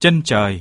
Chân trời.